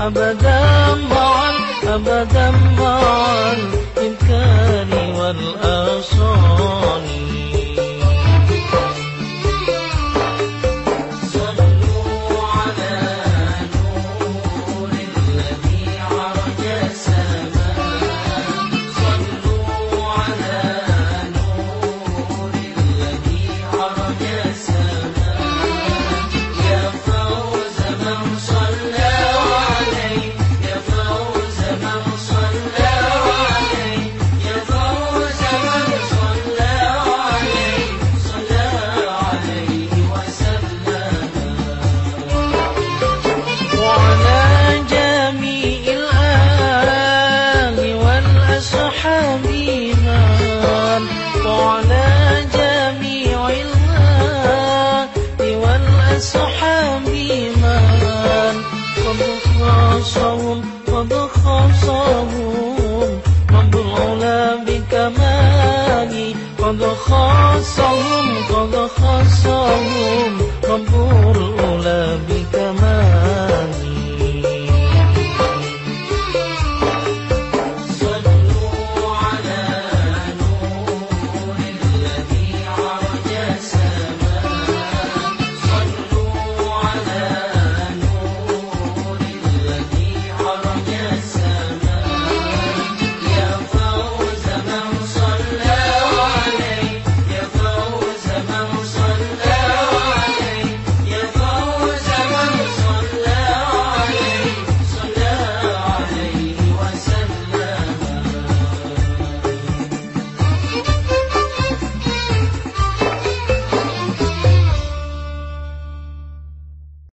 أبدا معا أبدا معا الإمكان والأصال. والآصاني